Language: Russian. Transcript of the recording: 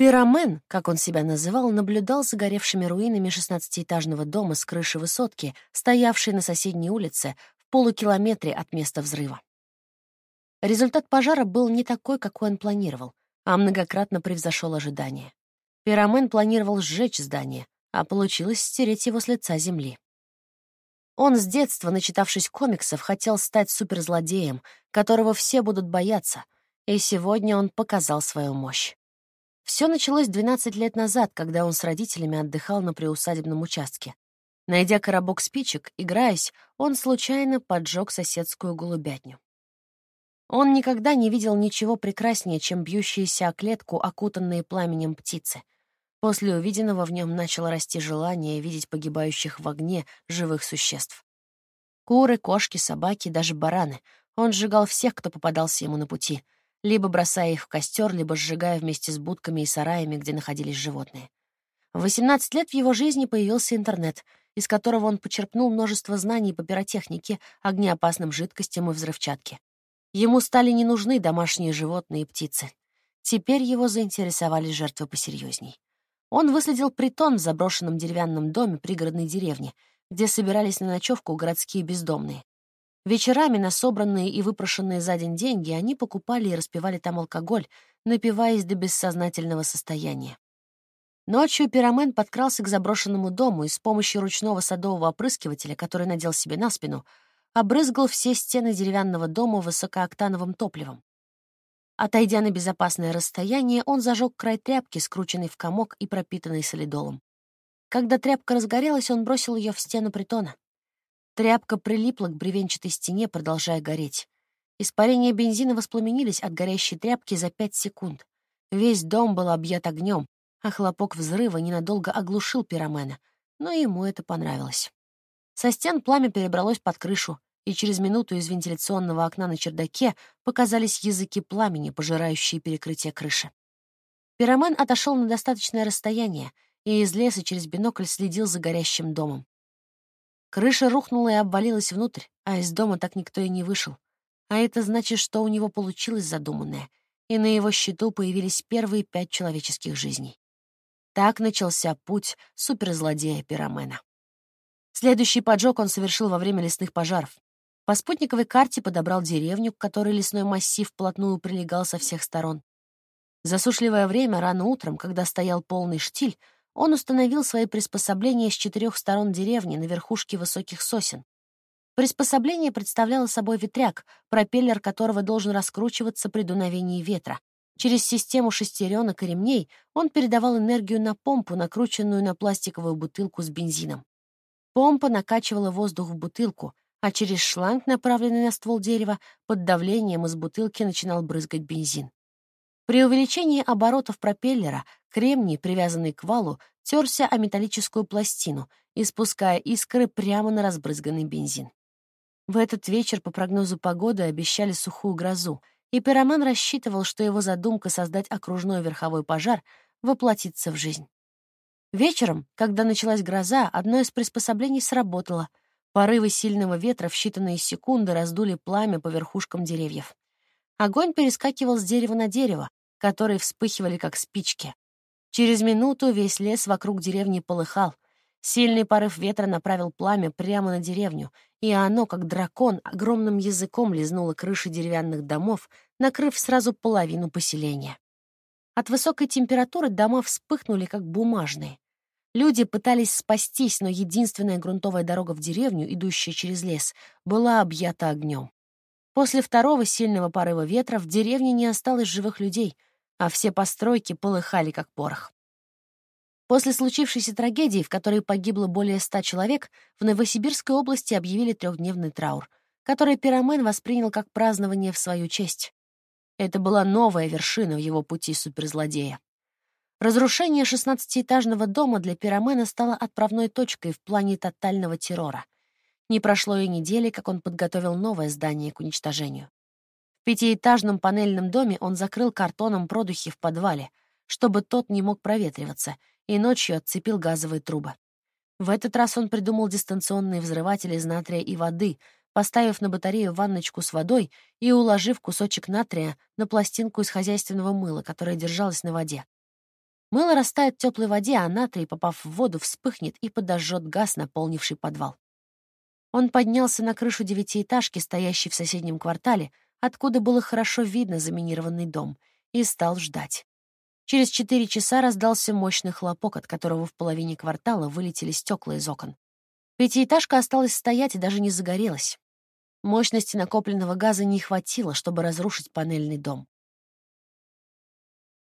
Пиромен, как он себя называл, наблюдал за горевшими руинами шестнадцатиэтажного дома с крыши высотки, стоявшей на соседней улице в полукилометре от места взрыва. Результат пожара был не такой, какой он планировал, а многократно превзошел ожидания. Пиромен планировал сжечь здание, а получилось стереть его с лица земли. Он с детства, начитавшись комиксов, хотел стать суперзлодеем, которого все будут бояться, и сегодня он показал свою мощь. Все началось 12 лет назад, когда он с родителями отдыхал на приусадебном участке. Найдя коробок спичек, играясь, он случайно поджег соседскую голубятню. Он никогда не видел ничего прекраснее, чем бьющиеся о клетку, окутанные пламенем птицы. После увиденного в нем начало расти желание видеть погибающих в огне живых существ. Куры, кошки, собаки, даже бараны. Он сжигал всех, кто попадался ему на пути — либо бросая их в костер, либо сжигая вместе с будками и сараями, где находились животные. В 18 лет в его жизни появился интернет, из которого он почерпнул множество знаний по пиротехнике, огнеопасным жидкостям и взрывчатке. Ему стали не нужны домашние животные и птицы. Теперь его заинтересовали жертвы посерьезней. Он выследил притон в заброшенном деревянном доме пригородной деревни, где собирались на ночевку городские бездомные. Вечерами на собранные и выпрошенные за день деньги они покупали и распивали там алкоголь, напиваясь до бессознательного состояния. Ночью пиромен подкрался к заброшенному дому и с помощью ручного садового опрыскивателя, который надел себе на спину, обрызгал все стены деревянного дома высокооктановым топливом. Отойдя на безопасное расстояние, он зажег край тряпки, скрученный в комок и пропитанный солидолом. Когда тряпка разгорелась, он бросил ее в стену притона. Тряпка прилипла к бревенчатой стене, продолжая гореть. Испарения бензина воспламенились от горящей тряпки за пять секунд. Весь дом был объят огнем, а хлопок взрыва ненадолго оглушил пиромена, но ему это понравилось. Со стен пламя перебралось под крышу, и через минуту из вентиляционного окна на чердаке показались языки пламени, пожирающие перекрытие крыши. Пиромен отошел на достаточное расстояние и из леса через бинокль следил за горящим домом. Крыша рухнула и обвалилась внутрь, а из дома так никто и не вышел. А это значит, что у него получилось задуманное, и на его счету появились первые пять человеческих жизней. Так начался путь суперзлодея Пиромена. Следующий поджог он совершил во время лесных пожаров. По спутниковой карте подобрал деревню, к которой лесной массив вплотную прилегал со всех сторон. Засушливое время, рано утром, когда стоял полный штиль, он установил свои приспособления с четырех сторон деревни на верхушке высоких сосен. Приспособление представляло собой ветряк, пропеллер которого должен раскручиваться при дуновении ветра. Через систему шестеренок и ремней он передавал энергию на помпу, накрученную на пластиковую бутылку с бензином. Помпа накачивала воздух в бутылку, а через шланг, направленный на ствол дерева, под давлением из бутылки начинал брызгать бензин. При увеличении оборотов пропеллера кремний, привязанный к валу, терся о металлическую пластину, испуская искры прямо на разбрызганный бензин. В этот вечер по прогнозу погоды обещали сухую грозу, и пироман рассчитывал, что его задумка создать окружной верховой пожар воплотится в жизнь. Вечером, когда началась гроза, одно из приспособлений сработало. Порывы сильного ветра в считанные секунды раздули пламя по верхушкам деревьев. Огонь перескакивал с дерева на дерево, которые вспыхивали как спички. Через минуту весь лес вокруг деревни полыхал. Сильный порыв ветра направил пламя прямо на деревню, и оно, как дракон, огромным языком лизнуло крыши деревянных домов, накрыв сразу половину поселения. От высокой температуры дома вспыхнули, как бумажные. Люди пытались спастись, но единственная грунтовая дорога в деревню, идущая через лес, была объята огнем. После второго сильного порыва ветра в деревне не осталось живых людей — а все постройки полыхали, как порох. После случившейся трагедии, в которой погибло более ста человек, в Новосибирской области объявили трехдневный траур, который пиромен воспринял как празднование в свою честь. Это была новая вершина в его пути суперзлодея. Разрушение шестнадцатиэтажного дома для пиромена стало отправной точкой в плане тотального террора. Не прошло и недели, как он подготовил новое здание к уничтожению. В пятиэтажном панельном доме он закрыл картоном продухи в подвале, чтобы тот не мог проветриваться, и ночью отцепил газовые трубы. В этот раз он придумал дистанционные взрыватели из натрия и воды, поставив на батарею ванночку с водой и уложив кусочек натрия на пластинку из хозяйственного мыла, которая держалась на воде. Мыло растает в теплой воде, а натрий, попав в воду, вспыхнет и подожжет газ, наполнивший подвал. Он поднялся на крышу девятиэтажки, стоящей в соседнем квартале, откуда было хорошо видно заминированный дом, и стал ждать. Через четыре часа раздался мощный хлопок, от которого в половине квартала вылетели стекла из окон. Пятиэтажка осталась стоять и даже не загорелась. Мощности накопленного газа не хватило, чтобы разрушить панельный дом.